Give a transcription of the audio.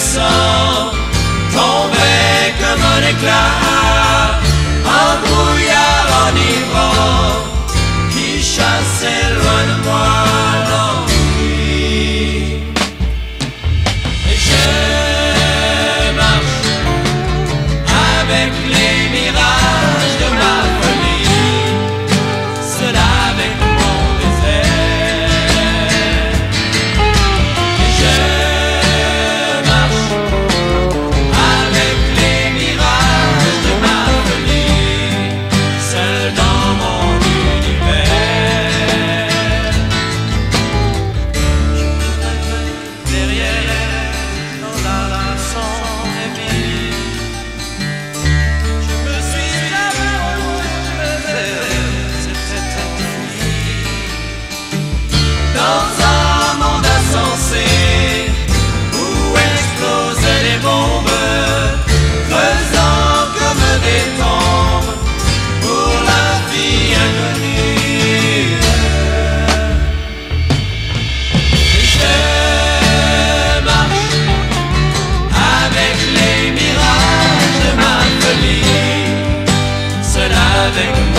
sun. I think